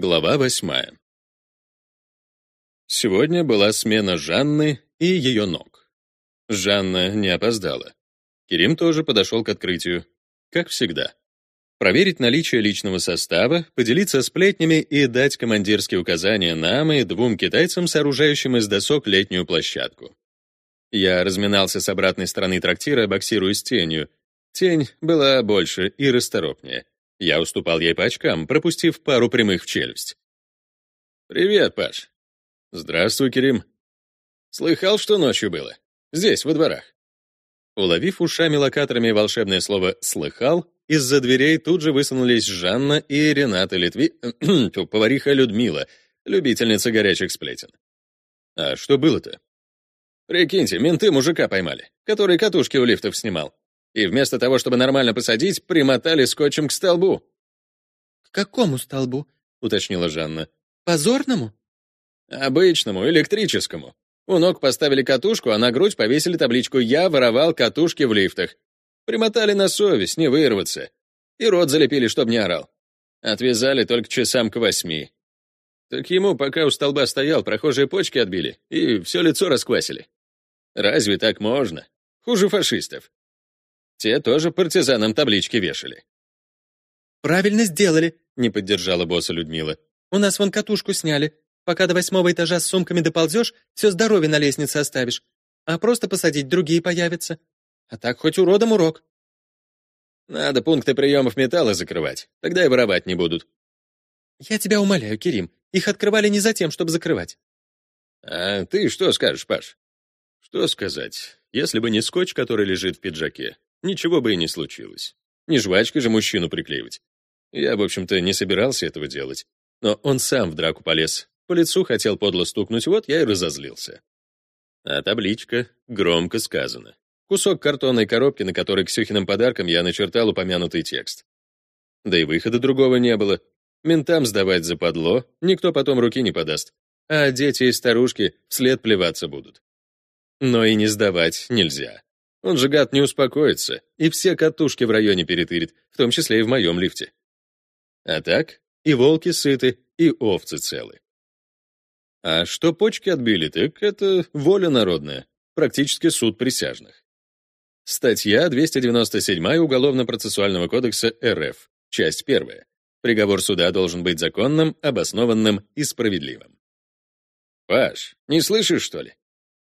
Глава восьмая. Сегодня была смена Жанны и ее ног. Жанна не опоздала. Керим тоже подошел к открытию, как всегда. Проверить наличие личного состава, поделиться сплетнями и дать командирские указания нам и двум китайцам, сооружающим из досок летнюю площадку. Я разминался с обратной стороны трактира, боксируя с тенью. Тень была больше и расторопнее. Я уступал ей по очкам, пропустив пару прямых в челюсть. «Привет, Паш». «Здравствуй, Керим». «Слыхал, что ночью было? Здесь, во дворах». Уловив ушами-локаторами волшебное слово «слыхал», из-за дверей тут же высунулись Жанна и Рената Литви... повариха Людмила, любительница горячих сплетен. «А что было-то?» «Прикиньте, менты мужика поймали, который катушки у лифтов снимал и вместо того, чтобы нормально посадить, примотали скотчем к столбу. «К какому столбу?» — уточнила Жанна. «Позорному?» «Обычному, электрическому. У ног поставили катушку, а на грудь повесили табличку «Я воровал катушки в лифтах». Примотали на совесть, не вырваться. И рот залепили, чтоб не орал. Отвязали только часам к восьми. Так ему, пока у столба стоял, прохожие почки отбили и все лицо расквасили. Разве так можно? Хуже фашистов. Те тоже партизанам таблички вешали. «Правильно сделали», — не поддержала босса Людмила. «У нас вон катушку сняли. Пока до восьмого этажа с сумками доползешь, все здоровье на лестнице оставишь. А просто посадить другие появятся. А так хоть уродом урок». «Надо пункты приемов металла закрывать, тогда и воровать не будут». «Я тебя умоляю, Керим, их открывали не за тем, чтобы закрывать». «А ты что скажешь, Паш?» «Что сказать, если бы не скотч, который лежит в пиджаке? Ничего бы и не случилось. Не жвачкой же мужчину приклеивать. Я, в общем-то, не собирался этого делать. Но он сам в драку полез. По лицу хотел подло стукнуть, вот я и разозлился. А табличка громко сказано. Кусок картонной коробки, на которой Ксюхиным подарком я начертал упомянутый текст. Да и выхода другого не было. Ментам сдавать западло, никто потом руки не подаст. А дети и старушки вслед плеваться будут. Но и не сдавать нельзя. Он же, гад, не успокоится и все катушки в районе перетырит, в том числе и в моем лифте. А так, и волки сыты, и овцы целы. А что почки отбили, так это воля народная, практически суд присяжных. Статья 297 Уголовно-процессуального кодекса РФ, часть 1. Приговор суда должен быть законным, обоснованным и справедливым. Паш, не слышишь, что ли?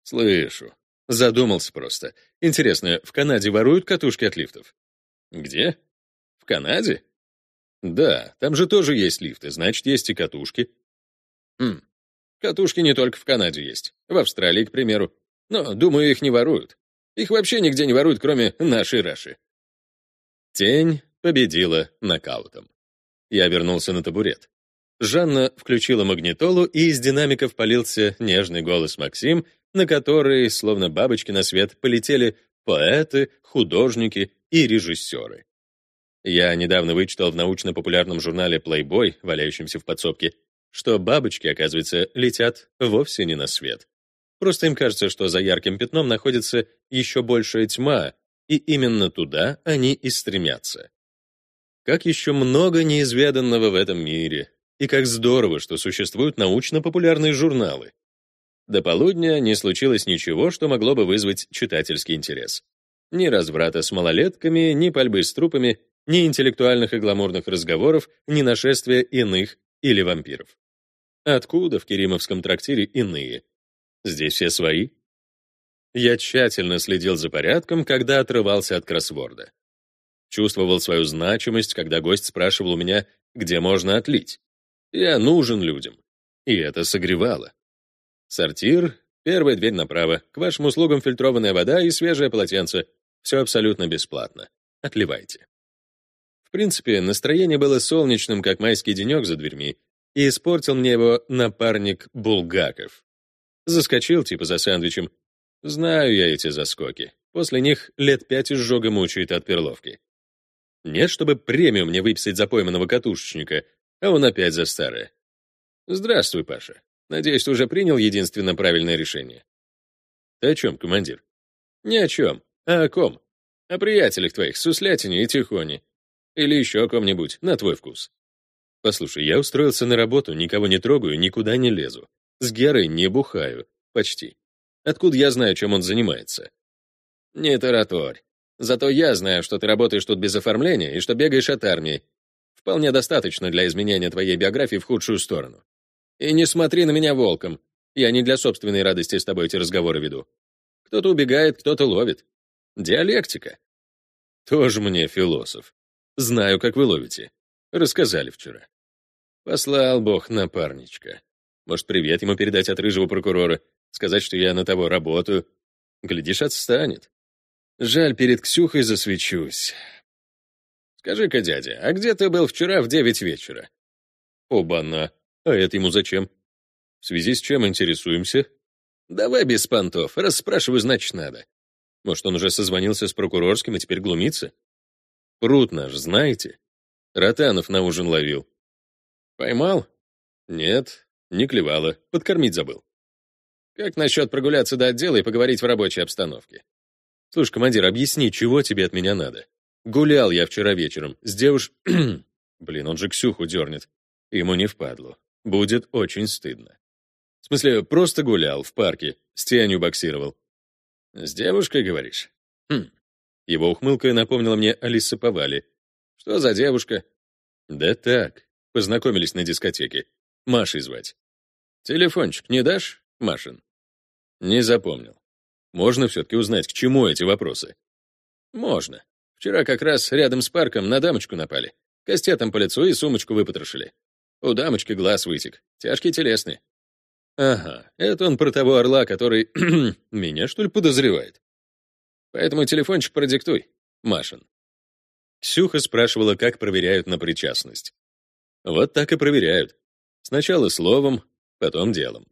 Слышу. Задумался просто. Интересно, в Канаде воруют катушки от лифтов? Где? В Канаде? Да, там же тоже есть лифты, значит, есть и катушки. Хм. Катушки не только в Канаде есть. В Австралии, к примеру. Но, думаю, их не воруют. Их вообще нигде не воруют, кроме нашей Раши. Тень победила нокаутом. Я вернулся на табурет. Жанна включила магнитолу, и из динамиков полился нежный голос Максим, на который, словно бабочки на свет, полетели поэты, художники и режиссеры. Я недавно вычитал в научно-популярном журнале Playboy, валяющемся в подсобке, что бабочки, оказывается, летят вовсе не на свет. Просто им кажется, что за ярким пятном находится еще большая тьма, и именно туда они и стремятся. Как еще много неизведанного в этом мире, и как здорово, что существуют научно-популярные журналы. До полудня не случилось ничего, что могло бы вызвать читательский интерес. Ни разврата с малолетками, ни пальбы с трупами, ни интеллектуальных и гламурных разговоров, ни нашествия иных или вампиров. Откуда в Керимовском трактире иные? Здесь все свои. Я тщательно следил за порядком, когда отрывался от кроссворда. Чувствовал свою значимость, когда гость спрашивал у меня, где можно отлить. Я нужен людям. И это согревало. Сортир, первая дверь направо. К вашим услугам фильтрованная вода и свежее полотенце. Все абсолютно бесплатно. Отливайте. В принципе, настроение было солнечным, как майский денек за дверьми, и испортил мне его напарник Булгаков. Заскочил типа за сэндвичем. Знаю я эти заскоки. После них лет пять изжога мучает от перловки. Нет, чтобы премию мне выписать за пойманного катушечника, а он опять за старое. Здравствуй, Паша. Надеюсь, ты уже принял единственно правильное решение. Ты о чем, командир? Ни о чем. А о ком? О приятелях твоих, Суслятине и Тихоне. Или еще о ком-нибудь, на твой вкус. Послушай, я устроился на работу, никого не трогаю, никуда не лезу. С Герой не бухаю. Почти. Откуда я знаю, чем он занимается? Не тараторь. Зато я знаю, что ты работаешь тут без оформления и что бегаешь от армии. Вполне достаточно для изменения твоей биографии в худшую сторону. И не смотри на меня волком. Я не для собственной радости с тобой эти разговоры веду. Кто-то убегает, кто-то ловит. Диалектика. Тоже мне философ. Знаю, как вы ловите. Рассказали вчера. Послал Бог напарничка. Может, привет ему передать от рыжего прокурора, сказать, что я на того работаю. Глядишь, отстанет. Жаль, перед Ксюхой засвечусь. Скажи-ка, дядя, а где ты был вчера в девять вечера? Оба-на. А это ему зачем? В связи с чем интересуемся? Давай без понтов. Раз спрашиваю, значит, надо. Может, он уже созвонился с прокурорским и теперь глумится? Пруд наш, знаете? Ротанов на ужин ловил. Поймал? Нет, не клевало. Подкормить забыл. Как насчет прогуляться до отдела и поговорить в рабочей обстановке? Слушай, командир, объясни, чего тебе от меня надо? Гулял я вчера вечером с девуш... Блин, он же Ксюху дернет. Ему не впадло. Будет очень стыдно. В смысле, просто гулял в парке, с тенью боксировал. С девушкой, говоришь? Хм. Его ухмылка напомнила мне Алиса Повали. Что за девушка? Да так, познакомились на дискотеке. Машей звать. Телефончик не дашь, Машин? Не запомнил. Можно все-таки узнать, к чему эти вопросы? Можно. Вчера как раз рядом с парком на дамочку напали. Кастетом по лицу и сумочку выпотрошили. У дамочки глаз вытек. Тяжкий телесный. Ага, это он про того орла, который меня, что ли, подозревает. Поэтому телефончик продиктуй, Машин. Ксюха спрашивала, как проверяют на причастность. Вот так и проверяют. Сначала словом, потом делом.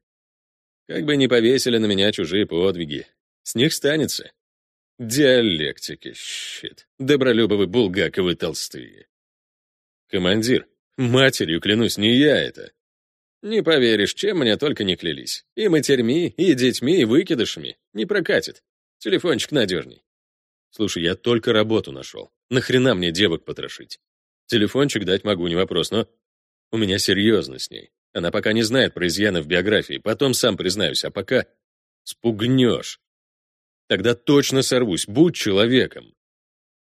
Как бы ни повесили на меня чужие подвиги, с них станется. Диалектики, щит. Добролюбовы, Булгаковы, толстые. Командир, матерью клянусь, не я это. Не поверишь, чем мне только не клялись. И матерьми, и детьми, и выкидышами. Не прокатит. Телефончик надежней. Слушай, я только работу нашел. Нахрена мне девок потрошить? Телефончик дать могу, не вопрос, но у меня серьезно с ней. Она пока не знает про изъяны в биографии, потом сам признаюсь, а пока спугнешь. Тогда точно сорвусь, будь человеком.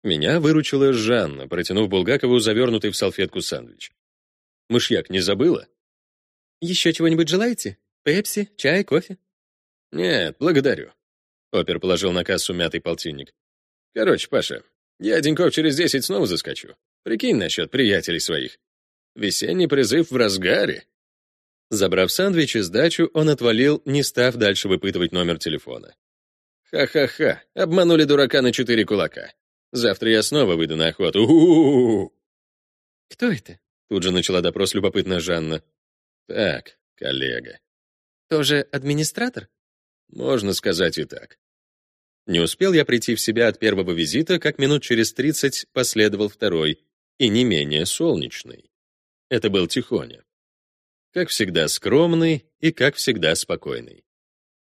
Меня выручила Жанна, протянув Булгакову завернутый в салфетку сэндвич. Мышьяк не забыла? «Еще чего-нибудь желаете? Пепси, чай, кофе?» «Нет, благодарю». Опер положил на кассу мятый полтинник. «Короче, Паша, я деньков через десять снова заскочу. Прикинь насчет приятелей своих. Весенний призыв в разгаре». Забрав сэндвич и сдачу, он отвалил, не став дальше выпытывать номер телефона. Ха-ха-ха, обманули дурака на четыре кулака. Завтра я снова выйду на охоту. У-у-у. Кто это? Тут же начала допрос любопытная Жанна. Так, коллега. Тоже администратор? Можно сказать и так. Не успел я прийти в себя от первого визита, как минут через тридцать последовал второй, и не менее солнечный. Это был Тихоня. Как всегда скромный и, как всегда, спокойный.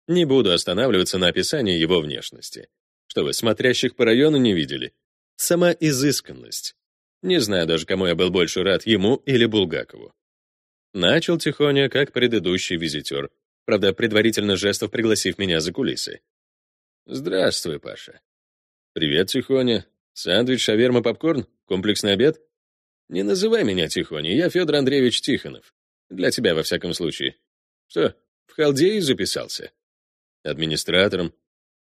Не буду останавливаться на описании его внешности. Что вы, смотрящих по району не видели? Сама изысканность. Не знаю даже, кому я был больше рад, ему или Булгакову. Начал тихоня, как предыдущий визитер, правда, предварительно жестов пригласив меня за кулисы. «Здравствуй, Паша». «Привет, Тихоня. Сэндвич, шаверма, попкорн? Комплексный обед?» «Не называй меня Тихоня, я Федор Андреевич Тихонов. Для тебя, во всяком случае. Что, в халдеи записался?» Администратором.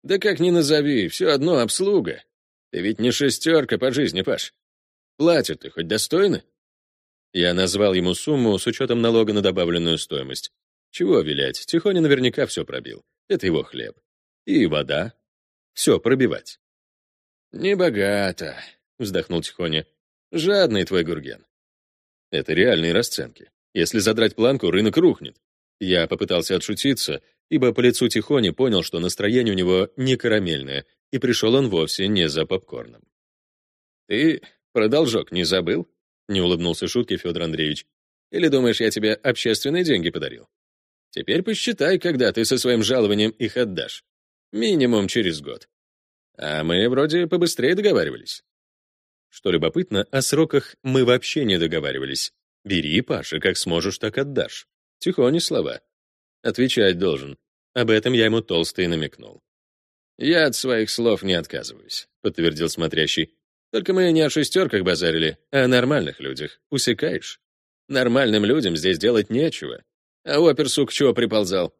Да как ни назови, все одно обслуга. Ты ведь не шестерка по жизни, Паш. Платят ты хоть достойно? Я назвал ему сумму с учетом налога на добавленную стоимость. Чего вилять, Тихоня наверняка все пробил. Это его хлеб. И вода. Все пробивать. «Небогато», — вздохнул Тихоня. «Жадный твой Гурген». Это реальные расценки. Если задрать планку, рынок рухнет. Я попытался отшутиться, ибо по лицу Тихони понял, что настроение у него не карамельное, и пришел он вовсе не за попкорном. «Ты про должок не забыл?» — не улыбнулся шутке Федор Андреевич. «Или думаешь, я тебе общественные деньги подарил? Теперь посчитай, когда ты со своим жалованием их отдашь. Минимум через год. А мы вроде побыстрее договаривались». Что любопытно, о сроках мы вообще не договаривались. Бери, Паша, как сможешь, так отдашь. Тихони слова. Отвечать должен. Об этом я ему толсто и намекнул. «Я от своих слов не отказываюсь», — подтвердил смотрящий. «Только мы не о шестерках базарили, а о нормальных людях. Усекаешь? Нормальным людям здесь делать нечего. А оперсу к чего приползал?»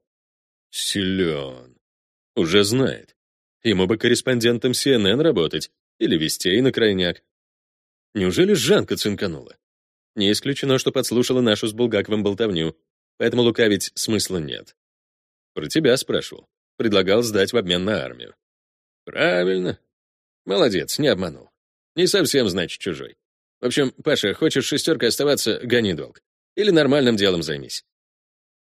«Силен. Уже знает. Ему бы корреспондентом CNN работать или вестей на крайняк. Неужели Жанка цинканула? Не исключено, что подслушала нашу с Булгаковым болтовню, поэтому лукавить смысла нет. Про тебя спрашивал. Предлагал сдать в обмен на армию. Правильно. Молодец, не обманул. Не совсем, значит, чужой. В общем, Паша, хочешь шестеркой оставаться, гони долг. Или нормальным делом займись.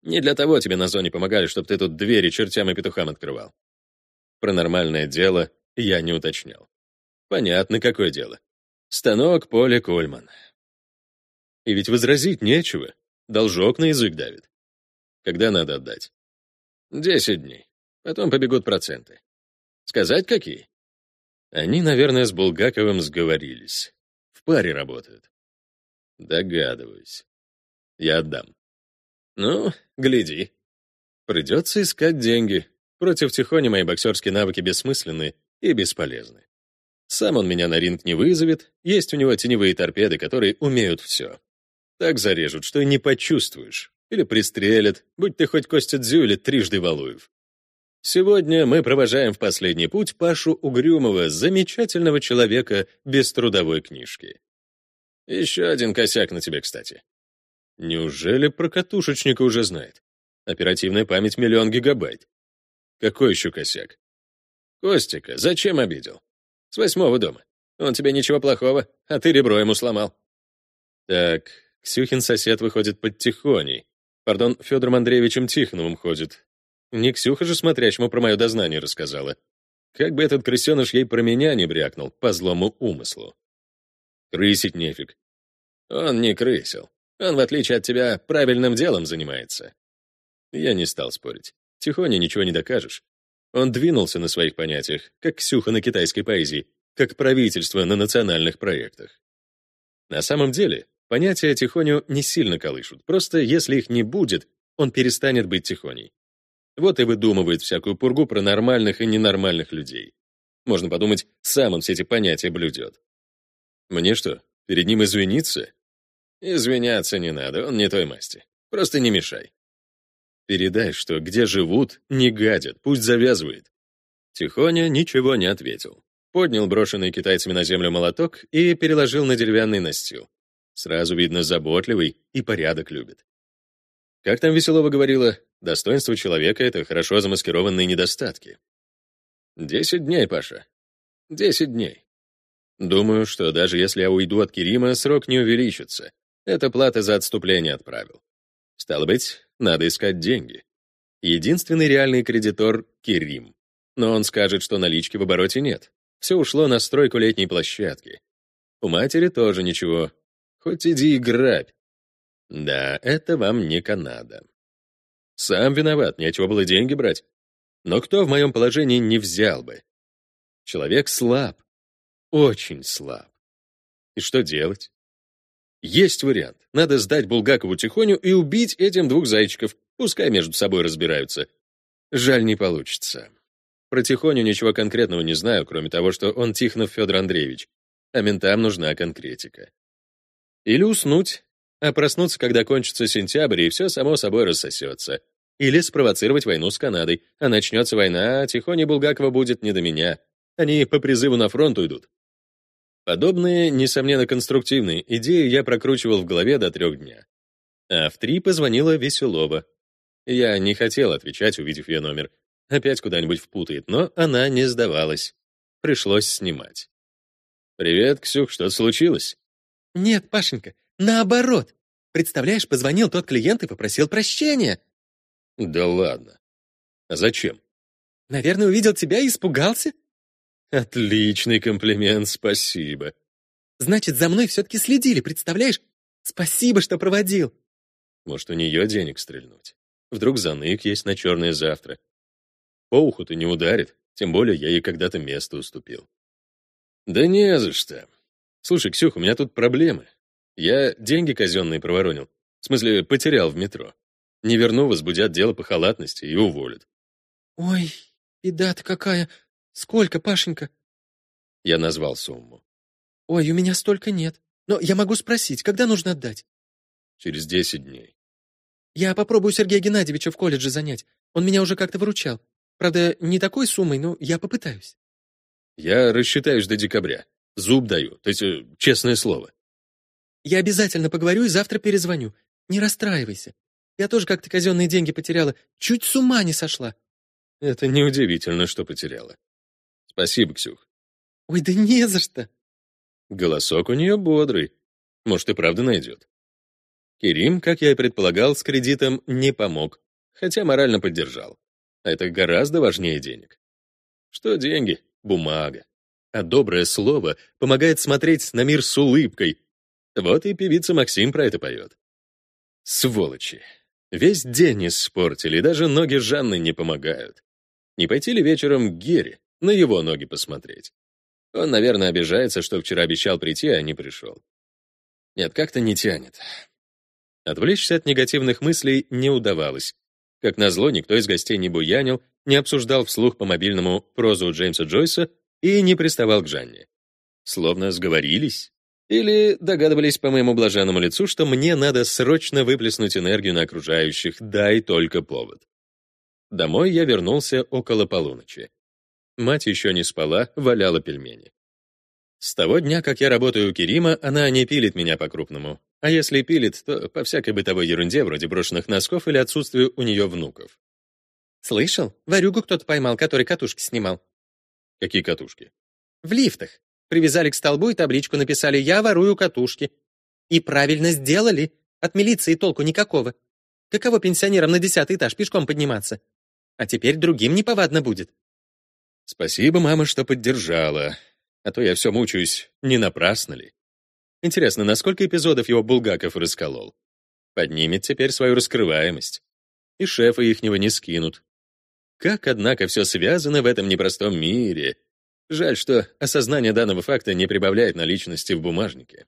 Не для того тебе на зоне помогали, чтобы ты тут двери чертям и петухам открывал. Про нормальное дело я не уточнял. Понятно, какое дело. Станок Поле Кольман. И ведь возразить нечего. Должок на язык давит. Когда надо отдать? Десять дней. Потом побегут проценты. Сказать какие? Они, наверное, с Булгаковым сговорились. В паре работают. Догадываюсь. Я отдам. Ну, гляди. Придется искать деньги. Против Тихони мои боксерские навыки бессмысленны и бесполезны. Сам он меня на ринг не вызовет, есть у него теневые торпеды, которые умеют все. Так зарежут, что и не почувствуешь. Или пристрелят, будь ты хоть Костя Дзю или трижды Валуев. Сегодня мы провожаем в последний путь Пашу Угрюмова, замечательного человека без трудовой книжки. Еще один косяк на тебе, кстати. Неужели про катушечника уже знает? Оперативная память миллион гигабайт. Какой еще косяк? Костика зачем обидел? С восьмого дома. Он тебе ничего плохого, а ты ребро ему сломал. Так, Ксюхин сосед выходит под Тихоней. Пардон, Федором Андреевичем Тихоновым ходит. Не Ксюха же смотрящему про мое дознание рассказала. Как бы этот крысеныш ей про меня не брякнул, по злому умыслу. Крысить нефиг. Он не крысил. Он, в отличие от тебя, правильным делом занимается. Я не стал спорить. Тихоня ничего не докажешь. Он двинулся на своих понятиях, как Ксюха на китайской поэзии, как правительство на национальных проектах. На самом деле, понятия Тихоню не сильно колышут, просто если их не будет, он перестанет быть Тихоней. Вот и выдумывает всякую пургу про нормальных и ненормальных людей. Можно подумать, сам он все эти понятия блюдет. Мне что, перед ним извиниться? Извиняться не надо, он не той масти. Просто не мешай. Передай, что где живут, не гадят, пусть завязывает. Тихоня ничего не ответил. Поднял брошенный китайцами на землю молоток и переложил на деревянный настил. Сразу видно, заботливый и порядок любит. Как там Веселова говорила, достоинство человека — это хорошо замаскированные недостатки. Десять дней, Паша. Десять дней. Думаю, что даже если я уйду от Керима, срок не увеличится. Это плата за отступление отправил. Стало быть, надо искать деньги. Единственный реальный кредитор — Кирим. Но он скажет, что налички в обороте нет. Все ушло на стройку летней площадки. У матери тоже ничего. Хоть иди и грабь. Да, это вам не Канада. Сам виноват, нечего было деньги брать. Но кто в моем положении не взял бы? Человек слаб. Очень слаб. И что делать? Есть вариант. Надо сдать Булгакову Тихоню и убить этим двух зайчиков. Пускай между собой разбираются. Жаль, не получится. Про Тихоню ничего конкретного не знаю, кроме того, что он Тихонов Федор Андреевич. А ментам нужна конкретика. Или уснуть, а проснуться, когда кончится сентябрь, и все само собой рассосется. Или спровоцировать войну с Канадой. А начнется война, а Тихоня Булгакова будет не до меня. Они по призыву на фронт уйдут. Подобные, несомненно, конструктивные идеи я прокручивал в голове до трех дня. А в три позвонила Веселова. Я не хотел отвечать, увидев ее номер. Опять куда-нибудь впутает, но она не сдавалась. Пришлось снимать. «Привет, Ксюх, что случилось?» «Нет, Пашенька, наоборот. Представляешь, позвонил тот клиент и попросил прощения». «Да ладно. А зачем?» «Наверное, увидел тебя и испугался?» Отличный комплимент, спасибо. Значит, за мной все-таки следили, представляешь? Спасибо, что проводил. Может, у нее денег стрельнуть? Вдруг занык есть на черное завтра. По уху-то не ударит, тем более я ей когда-то место уступил. Да не за что. Слушай, Ксюх, у меня тут проблемы. Я деньги казенные проворонил. В смысле, потерял в метро. Не верну, возбудят дело по халатности и уволят. Ой, беда-то какая. Сколько, Пашенька? Я назвал сумму. Ой, у меня столько нет. Но я могу спросить, когда нужно отдать? Через десять дней. Я попробую Сергея Геннадьевича в колледже занять. Он меня уже как-то выручал. Правда, не такой суммой, но я попытаюсь. Я рассчитаюсь до декабря. Зуб даю, то есть э, честное слово. Я обязательно поговорю и завтра перезвоню. Не расстраивайся. Я тоже как-то казенные деньги потеряла. Чуть с ума не сошла. Это неудивительно, что потеряла. Спасибо, Ксюх. Ой, да не за что. Голосок у нее бодрый. Может, и правда найдет. Керим, как я и предполагал, с кредитом не помог, хотя морально поддержал. А это гораздо важнее денег. Что деньги? Бумага. А доброе слово помогает смотреть на мир с улыбкой. Вот и певица Максим про это поет. Сволочи. Весь день испортили, даже ноги Жанны не помогают. Не пойти ли вечером к Гере, на его ноги посмотреть? Он, наверное, обижается, что вчера обещал прийти, а не пришел. Нет, как-то не тянет. Отвлечься от негативных мыслей не удавалось. Как назло, никто из гостей не буянил, не обсуждал вслух по мобильному прозу Джеймса Джойса и не приставал к Жанне. Словно сговорились. Или догадывались по моему блаженному лицу, что мне надо срочно выплеснуть энергию на окружающих, дай только повод. Домой я вернулся около полуночи. Мать еще не спала, валяла пельмени. С того дня, как я работаю у Керима, она не пилит меня по-крупному. А если пилит, то по всякой бытовой ерунде, вроде брошенных носков или отсутствию у нее внуков. «Слышал? Варюгу кто-то поймал, который катушки снимал». «Какие катушки?» «В лифтах. Привязали к столбу и табличку написали «Я ворую катушки». И правильно сделали. От милиции толку никакого. Каково пенсионерам на десятый этаж пешком подниматься? А теперь другим неповадно будет. Спасибо, мама, что поддержала. А то я все мучаюсь, не напрасно ли? Интересно, на сколько эпизодов его Булгаков расколол? Поднимет теперь свою раскрываемость. И шефа ихнего не скинут. Как, однако, все связано в этом непростом мире, Жаль, что осознание данного факта не прибавляет наличности в бумажнике.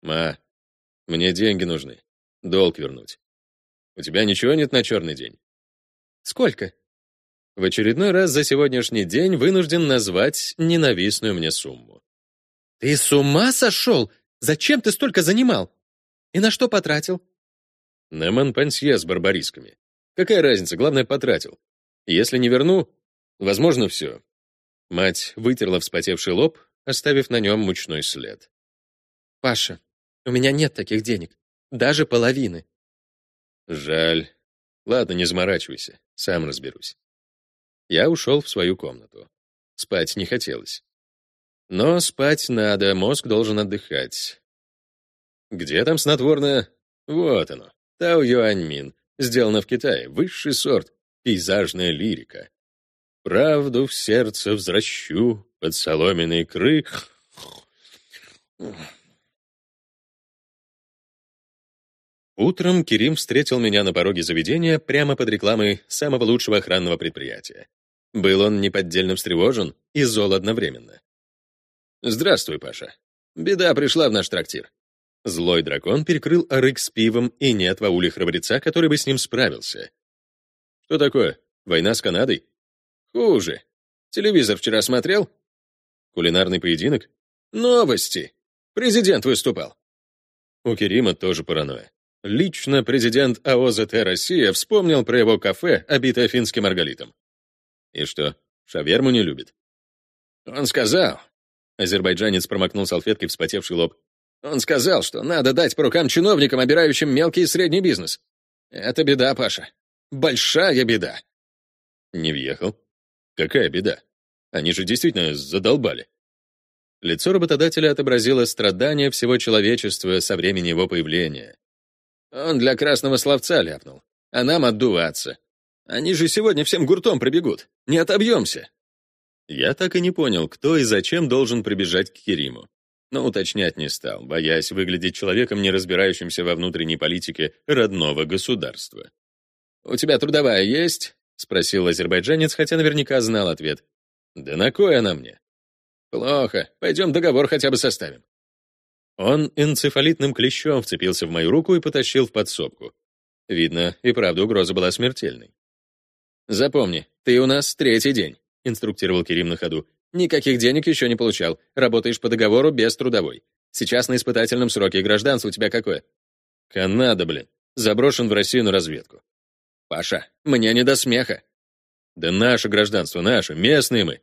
«Ма, мне деньги нужны. Долг вернуть. У тебя ничего нет на черный день?» «Сколько?» В очередной раз за сегодняшний день вынужден назвать ненавистную мне сумму. «Ты с ума сошел? Зачем ты столько занимал? И на что потратил?» «На манпансье с барбарисками. Какая разница, главное, потратил. Если не верну, возможно, все. Мать вытерла вспотевший лоб, оставив на нем мучной след. «Паша, у меня нет таких денег. Даже половины». «Жаль. Ладно, не заморачивайся. Сам разберусь». Я ушел в свою комнату. Спать не хотелось. Но спать надо, мозг должен отдыхать. Где там снотворное? Вот оно. Тао Юаньмин. Сделано в Китае. Высший сорт. Пейзажная лирика. Правду в сердце взращу под соломенный крых. Утром Кирим встретил меня на пороге заведения прямо под рекламой самого лучшего охранного предприятия. Был он неподдельно встревожен и зол одновременно. «Здравствуй, Паша. Беда пришла в наш трактир». Злой дракон перекрыл арык с пивом, и нет в ауле храбреца, который бы с ним справился. «Что такое? Война с Канадой?» Хуже. Телевизор вчера смотрел? Кулинарный поединок? Новости. Президент выступал. У Керима тоже паранойя. Лично президент АОЗТ «Россия» вспомнил про его кафе, обитое финским арголитом. И что, шаверму не любит? Он сказал... Азербайджанец промокнул салфеткой вспотевший лоб. Он сказал, что надо дать по рукам чиновникам, обирающим мелкий и средний бизнес. Это беда, Паша. Большая беда. Не въехал. Какая беда? Они же действительно задолбали. Лицо работодателя отобразило страдания всего человечества со времени его появления. Он для красного словца ляпнул, а нам отдуваться. Они же сегодня всем гуртом пробегут. Не отобьемся. Я так и не понял, кто и зачем должен прибежать к Кериму. Но уточнять не стал, боясь выглядеть человеком, не разбирающимся во внутренней политике родного государства. «У тебя трудовая есть?» — спросил азербайджанец, хотя наверняка знал ответ. «Да на кой она мне?» «Плохо. Пойдем договор хотя бы составим». Он энцефалитным клещом вцепился в мою руку и потащил в подсобку. Видно, и правда угроза была смертельной. «Запомни, ты у нас третий день», — инструктировал Керим на ходу. «Никаких денег еще не получал. Работаешь по договору без трудовой. Сейчас на испытательном сроке гражданство у тебя какое?» «Канада, блин. Заброшен в Россию на разведку». «Паша, мне не до смеха». «Да наше гражданство, наше, местные мы».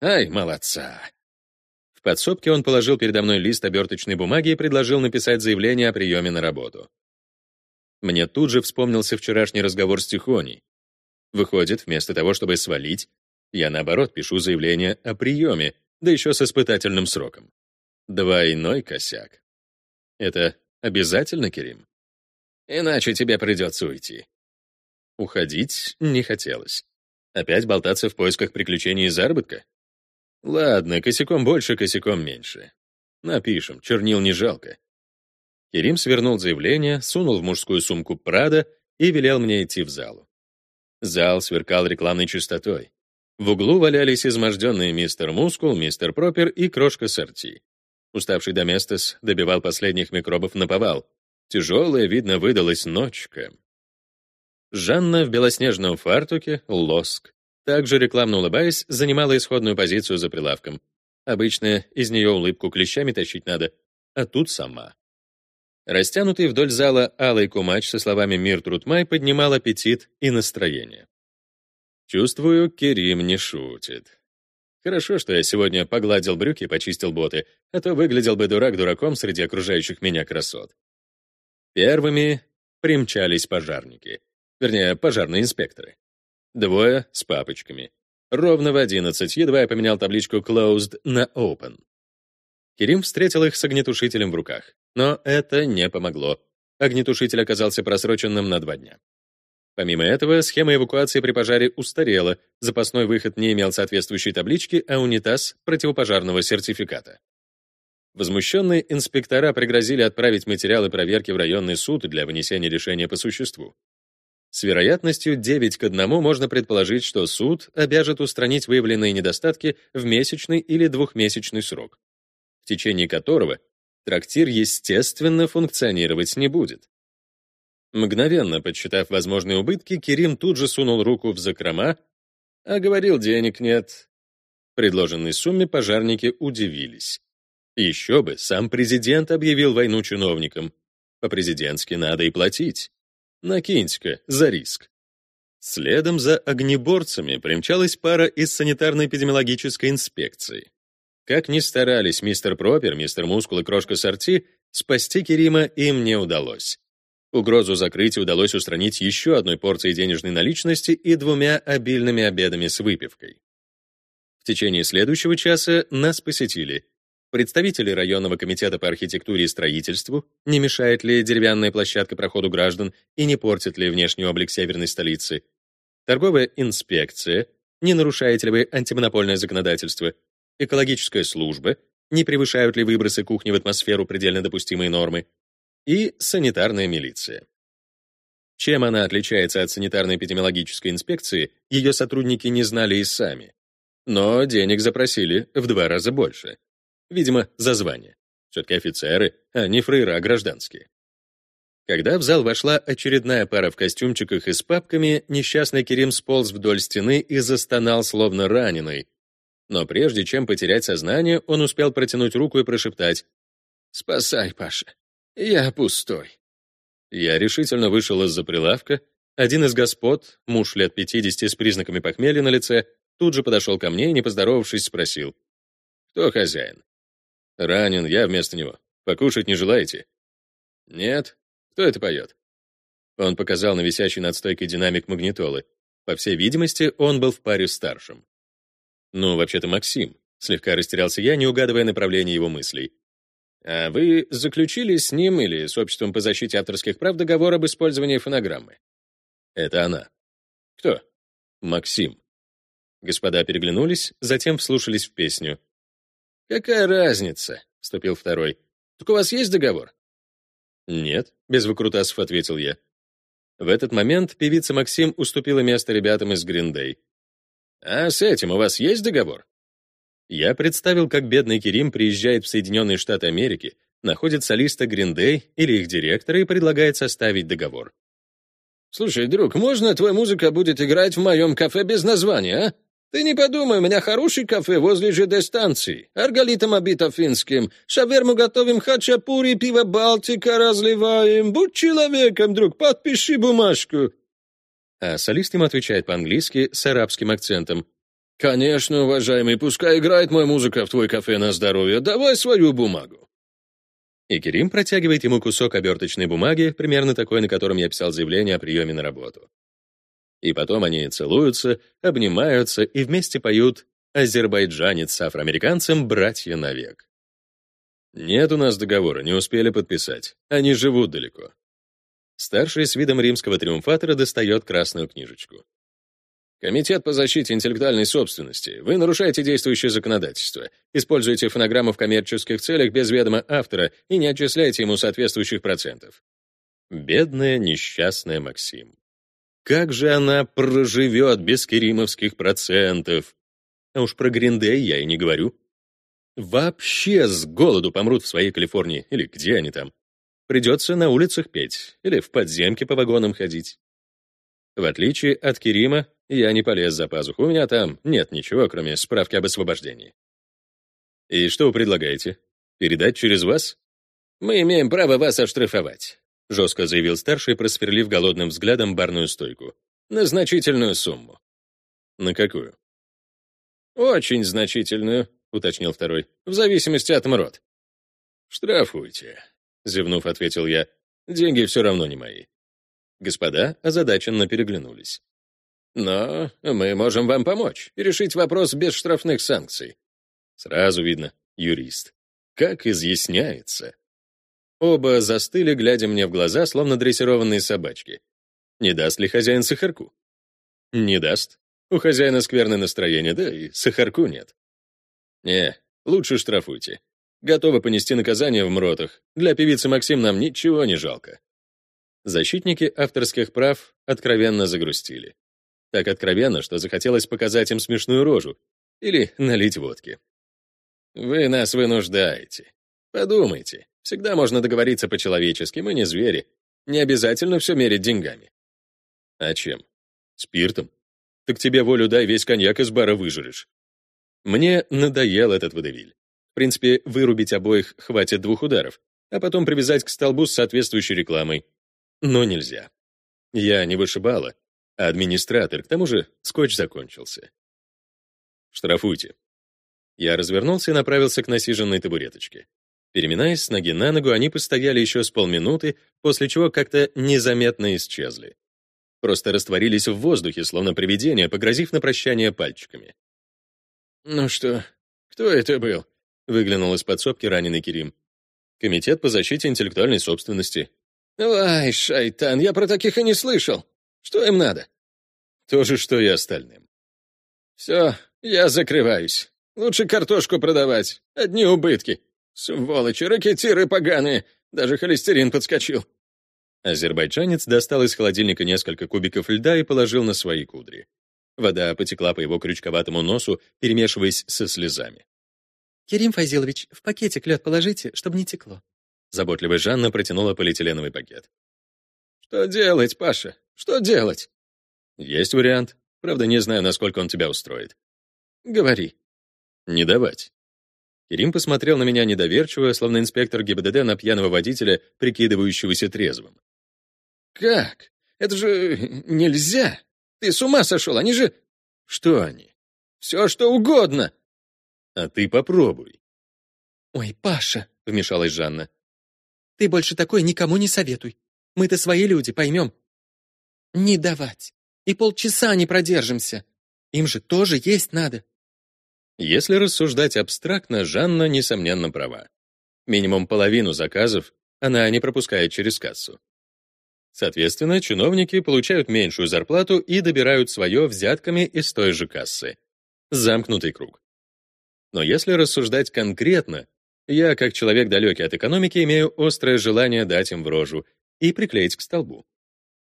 «Ай, молодца». В подсобке он положил передо мной лист оберточной бумаги и предложил написать заявление о приеме на работу. Мне тут же вспомнился вчерашний разговор с Тихоней. Выходит, вместо того, чтобы свалить, я, наоборот, пишу заявление о приеме, да еще с испытательным сроком. Двойной косяк. Это обязательно, Керим? Иначе тебе придется уйти. Уходить не хотелось. Опять болтаться в поисках приключений и заработка? Ладно, косяком больше, косяком меньше. Напишем, чернил не жалко. Керим свернул заявление, сунул в мужскую сумку Прада и велел мне идти в залу. Зал сверкал рекламной чистотой. В углу валялись изможденные мистер Мускул, мистер Пропер и крошка Сорти. Уставший Доместос добивал последних микробов на повал. Тяжелая, видно, выдалась ночка. Жанна в белоснежном фартуке, лоск, также рекламно улыбаясь, занимала исходную позицию за прилавком. Обычно из нее улыбку клещами тащить надо, а тут сама. Растянутый вдоль зала алый кумач со словами «Мир, труд, май» поднимал аппетит и настроение. Чувствую, Керим не шутит. Хорошо, что я сегодня погладил брюки и почистил боты, а то выглядел бы дурак дураком среди окружающих меня красот. Первыми примчались пожарники. Вернее, пожарные инспекторы. Двое с папочками. Ровно в одиннадцать, едва я поменял табличку «Closed» на «Open». Керим встретил их с огнетушителем в руках. Но это не помогло. Огнетушитель оказался просроченным на два дня. Помимо этого, схема эвакуации при пожаре устарела, запасной выход не имел соответствующей таблички, а унитаз — противопожарного сертификата. Возмущенные инспектора пригрозили отправить материалы проверки в районный суд для вынесения решения по существу. С вероятностью 9 к 1 можно предположить, что суд обяжет устранить выявленные недостатки в месячный или двухмесячный срок в течение которого трактир, естественно, функционировать не будет. Мгновенно подсчитав возможные убытки, Керим тут же сунул руку в закрома, а говорил, денег нет. Предложенной сумме пожарники удивились. Еще бы, сам президент объявил войну чиновникам. По-президентски надо и платить. Накиньте-ка за риск. Следом за огнеборцами примчалась пара из санитарно-эпидемиологической инспекции. Как ни старались мистер Пропер, мистер Мускул и крошка Сорти, спасти Керима им не удалось. Угрозу закрытия удалось устранить еще одной порцией денежной наличности и двумя обильными обедами с выпивкой. В течение следующего часа нас посетили представители районного комитета по архитектуре и строительству, не мешает ли деревянная площадка проходу граждан и не портит ли внешний облик северной столицы, торговая инспекция, не нарушаете ли вы антимонопольное законодательство, экологическая служба, не превышают ли выбросы кухни в атмосферу предельно допустимые нормы, и санитарная милиция. Чем она отличается от санитарно-эпидемиологической инспекции, ее сотрудники не знали и сами. Но денег запросили в два раза больше. Видимо, за звание. Все-таки офицеры, а не фрейра гражданские. Когда в зал вошла очередная пара в костюмчиках и с папками, несчастный Керим сполз вдоль стены и застонал, словно раненый, но прежде чем потерять сознание, он успел протянуть руку и прошептать «Спасай, Паша, я пустой». Я решительно вышел из-за прилавка. Один из господ, муж лет 50 с признаками похмелья на лице, тут же подошел ко мне и, не поздоровавшись, спросил «Кто хозяин?» «Ранен, я вместо него. Покушать не желаете?» «Нет. Кто это поет?» Он показал на висящий над стойкой динамик магнитолы. По всей видимости, он был в паре старшим. «Ну, вообще-то Максим», — слегка растерялся я, не угадывая направление его мыслей. «А вы заключили с ним или с Обществом по защите авторских прав договор об использовании фонограммы?» «Это она». «Кто?» «Максим». Господа переглянулись, затем вслушались в песню. «Какая разница?» — вступил второй. «Так у вас есть договор?» «Нет», — без выкрутасов ответил я. В этот момент певица Максим уступила место ребятам из Гриндей. «А с этим у вас есть договор?» Я представил, как бедный Керим приезжает в Соединенные Штаты Америки, находит солиста Гриндей или их директора и предлагает составить договор. «Слушай, друг, можно твоя музыка будет играть в моем кафе без названия, а? Ты не подумай, у меня хороший кафе возле ЖД-станции. Арголитом обито финским. Шаверму готовим, хачапури, пиво Балтика разливаем. Будь человеком, друг, подпиши бумажку». А солист ему отвечает по-английски с арабским акцентом. «Конечно, уважаемый, пускай играет моя музыка в твой кафе на здоровье. Давай свою бумагу». И Керим протягивает ему кусок оберточной бумаги, примерно такой, на котором я писал заявление о приеме на работу. И потом они целуются, обнимаются и вместе поют «Азербайджанец с афроамериканцем, братья навек». Нет у нас договора, не успели подписать. Они живут далеко. Старший с видом римского триумфатора достает красную книжечку. Комитет по защите интеллектуальной собственности. Вы нарушаете действующее законодательство, используете фонограмму в коммерческих целях без ведома автора и не отчисляете ему соответствующих процентов. Бедная, несчастная Максим. Как же она проживет без керимовских процентов? А уж про Гриндей я и не говорю. Вообще с голоду помрут в своей Калифорнии, или где они там. Придется на улицах петь или в подземке по вагонам ходить. В отличие от Керима, я не полез за пазуху, у меня там нет ничего, кроме справки об освобождении. И что вы предлагаете? Передать через вас? Мы имеем право вас оштрафовать жестко заявил старший, просверлив голодным взглядом барную стойку. На значительную сумму. На какую? Очень значительную, уточнил второй, в зависимости от мрот. Штрафуйте, зевнув, ответил я. Деньги все равно не мои. Господа озадаченно переглянулись. Но мы можем вам помочь и решить вопрос без штрафных санкций. Сразу видно, юрист. Как изъясняется. Оба застыли, глядя мне в глаза, словно дрессированные собачки. Не даст ли хозяин сахарку? Не даст. У хозяина скверное настроение, да и сахарку нет. Не, лучше штрафуйте. Готовы понести наказание в мротах. Для певицы Максим нам ничего не жалко. Защитники авторских прав откровенно загрустили. Так откровенно, что захотелось показать им смешную рожу или налить водки. Вы нас вынуждаете. Подумайте. Всегда можно договориться по-человечески, мы не звери. Не обязательно все мерить деньгами. А чем? Спиртом? Так тебе волю дай, весь коньяк из бара выжрешь. Мне надоел этот водевиль. В принципе, вырубить обоих хватит двух ударов, а потом привязать к столбу с соответствующей рекламой. Но нельзя. Я не вышибала, а администратор, к тому же скотч закончился. Штрафуйте. Я развернулся и направился к насиженной табуреточке. Переминаясь с ноги на ногу, они постояли еще с полминуты, после чего как-то незаметно исчезли. Просто растворились в воздухе, словно привидения, погрозив на прощание пальчиками. «Ну что, кто это был?» — выглянул из подсобки раненый Керим. «Комитет по защите интеллектуальной собственности». «Ай, шайтан, я про таких и не слышал. Что им надо?» «То же, что и остальным». «Все, я закрываюсь. Лучше картошку продавать. Одни убытки». «Сволочи, ракетиры поганые! Даже холестерин подскочил!» Азербайджанец достал из холодильника несколько кубиков льда и положил на свои кудри. Вода потекла по его крючковатому носу, перемешиваясь со слезами. «Керим Файзилович, в пакетик лед положите, чтобы не текло». Заботливая Жанна протянула полиэтиленовый пакет. «Что делать, Паша? Что делать?» «Есть вариант. Правда, не знаю, насколько он тебя устроит». «Говори». «Не давать. Керим посмотрел на меня недоверчиво, словно инспектор ГИБДД на пьяного водителя, прикидывающегося трезвым. «Как? Это же нельзя! Ты с ума сошел, они же...» «Что они?» «Все, что угодно!» «А ты попробуй». «Ой, Паша!» — вмешалась Жанна. «Ты больше такой никому не советуй. Мы-то свои люди, поймем». «Не давать. И полчаса не продержимся. Им же тоже есть надо». Если рассуждать абстрактно, Жанна, несомненно, права. Минимум половину заказов она не пропускает через кассу. Соответственно, чиновники получают меньшую зарплату и добирают свое взятками из той же кассы. Замкнутый круг. Но если рассуждать конкретно, я, как человек далекий от экономики, имею острое желание дать им в рожу и приклеить к столбу.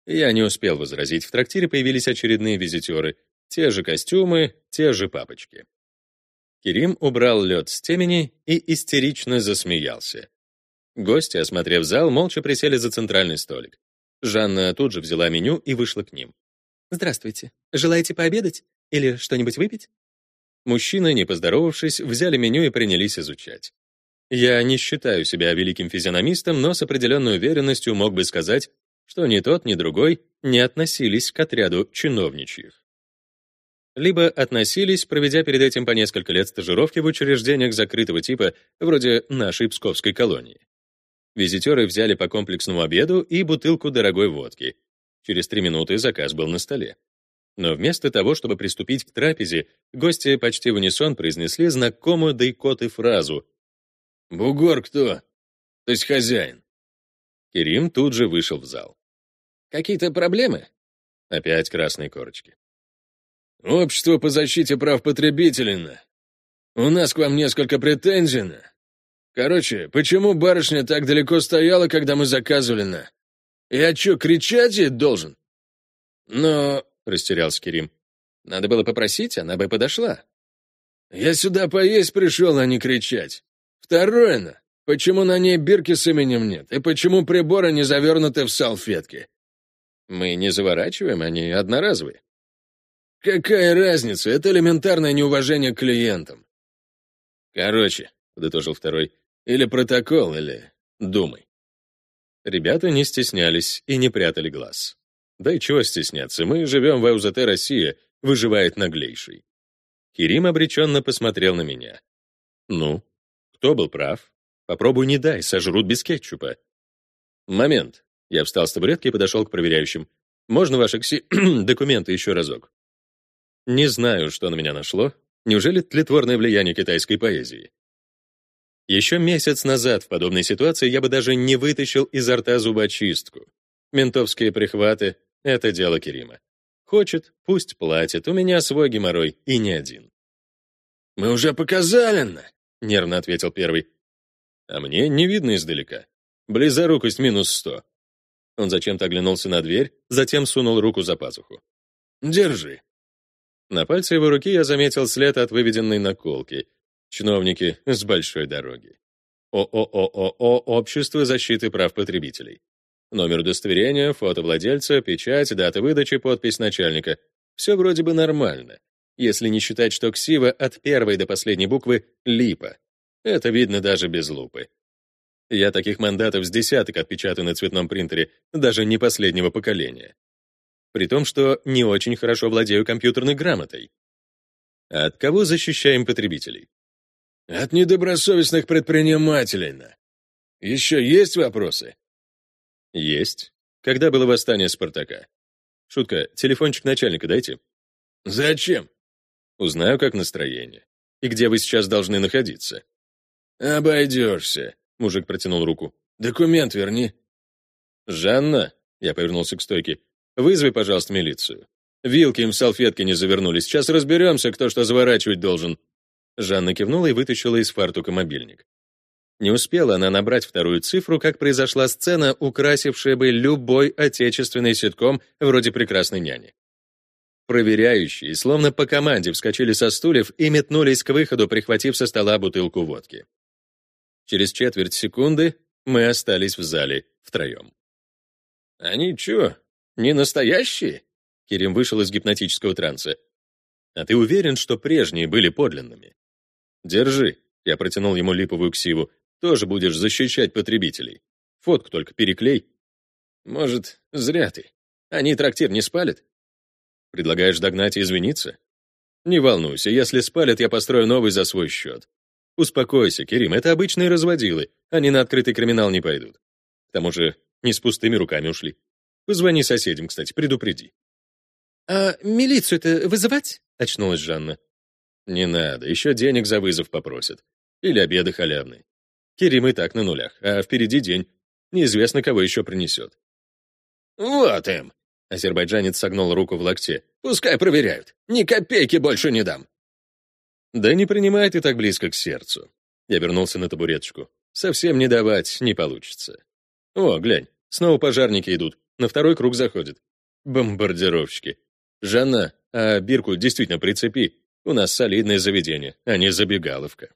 Я не успел возразить, в трактире появились очередные визитеры, те же костюмы, те же папочки. Керим убрал лед с темени и истерично засмеялся. Гости, осмотрев зал, молча присели за центральный столик. Жанна тут же взяла меню и вышла к ним. «Здравствуйте. Желаете пообедать? Или что-нибудь выпить?» Мужчины, не поздоровавшись, взяли меню и принялись изучать. Я не считаю себя великим физиономистом, но с определенной уверенностью мог бы сказать, что ни тот, ни другой не относились к отряду чиновничьих. Либо относились, проведя перед этим по несколько лет стажировки в учреждениях закрытого типа, вроде нашей псковской колонии. Визитеры взяли по комплексному обеду и бутылку дорогой водки. Через три минуты заказ был на столе. Но вместо того, чтобы приступить к трапезе, гости почти в унисон произнесли знакомую до икоты фразу «Бугор кто? То есть хозяин». Керим тут же вышел в зал. «Какие-то проблемы?» Опять красные корочки. «Общество по защите прав потребителей. У нас к вам несколько претензий. На. Короче, почему барышня так далеко стояла, когда мы заказывали на? Я чё, кричать ей должен?» «Но...» — растерялся Керим. «Надо было попросить, она бы подошла». «Я сюда поесть пришел, а не кричать. Второе на. Почему на ней бирки с именем нет? И почему приборы не завернуты в салфетки?» «Мы не заворачиваем, они одноразовые». «Какая разница? Это элементарное неуважение к клиентам». «Короче», — подытожил второй, — «или протокол, или думай». Ребята не стеснялись и не прятали глаз. Да и чего стесняться, мы живем в АУЗТ «Россия», выживает наглейший. Кирим обреченно посмотрел на меня. «Ну, кто был прав? Попробуй не дай, сожрут без кетчупа». «Момент». Я встал с табуретки и подошел к проверяющим. «Можно ваши кси... документы еще разок?» Не знаю, что на меня нашло. Неужели тлетворное влияние китайской поэзии? Еще месяц назад в подобной ситуации я бы даже не вытащил изо рта зубочистку. Ментовские прихваты — это дело Керима. Хочет, пусть платит, у меня свой геморрой, и не один. «Мы уже показали, на!» — нервно ответил первый. «А мне не видно издалека. Близорукость минус сто». Он зачем-то оглянулся на дверь, затем сунул руку за пазуху. «Держи». На пальце его руки я заметил след от выведенной наколки. Чиновники с большой дороги. ОООО «Общество защиты прав потребителей». Номер удостоверения, фото владельца, печать, дата выдачи, подпись начальника. Все вроде бы нормально, если не считать, что ксива от первой до последней буквы — липа. Это видно даже без лупы. Я таких мандатов с десяток отпечатаю на цветном принтере, даже не последнего поколения при том, что не очень хорошо владею компьютерной грамотой. От кого защищаем потребителей? От недобросовестных предпринимателей. Еще есть вопросы? Есть. Когда было восстание Спартака? Шутка, телефончик начальника дайте. Зачем? Узнаю, как настроение. И где вы сейчас должны находиться. Обойдешься, мужик протянул руку. Документ верни. Жанна, я повернулся к стойке, Вызови, пожалуйста, милицию. Вилки им в салфетки не завернули. Сейчас разберемся, кто что заворачивать должен». Жанна кивнула и вытащила из фартука мобильник. Не успела она набрать вторую цифру, как произошла сцена, украсившая бы любой отечественный ситком вроде «Прекрасной няни». Проверяющие, словно по команде, вскочили со стульев и метнулись к выходу, прихватив со стола бутылку водки. Через четверть секунды мы остались в зале втроем. «Они чё, не настоящие?» Кирим вышел из гипнотического транса. «А ты уверен, что прежние были подлинными?» «Держи», — я протянул ему липовую ксиву, «тоже будешь защищать потребителей. Фотку только переклей». «Может, зря ты. Они трактир не спалят?» «Предлагаешь догнать и извиниться?» «Не волнуйся, если спалят, я построю новый за свой счет. Успокойся, Кирим, это обычные разводилы, они на открытый криминал не пойдут. К тому же не с пустыми руками ушли. Позвони соседям, кстати, предупреди». «А милицию-то вызывать?» — очнулась Жанна. «Не надо, еще денег за вызов попросят. Или обеды халявные. Керим и так на нулях, а впереди день. Неизвестно, кого еще принесет». «Вот им!» — азербайджанец согнул руку в локте. «Пускай проверяют. Ни копейки больше не дам». «Да не принимай ты так близко к сердцу». Я вернулся на табуреточку. «Совсем не давать не получится». «О, глянь, снова пожарники идут. На второй круг заходит. Бомбардировщики. Жанна, а бирку действительно прицепи. У нас солидное заведение, а не забегаловка.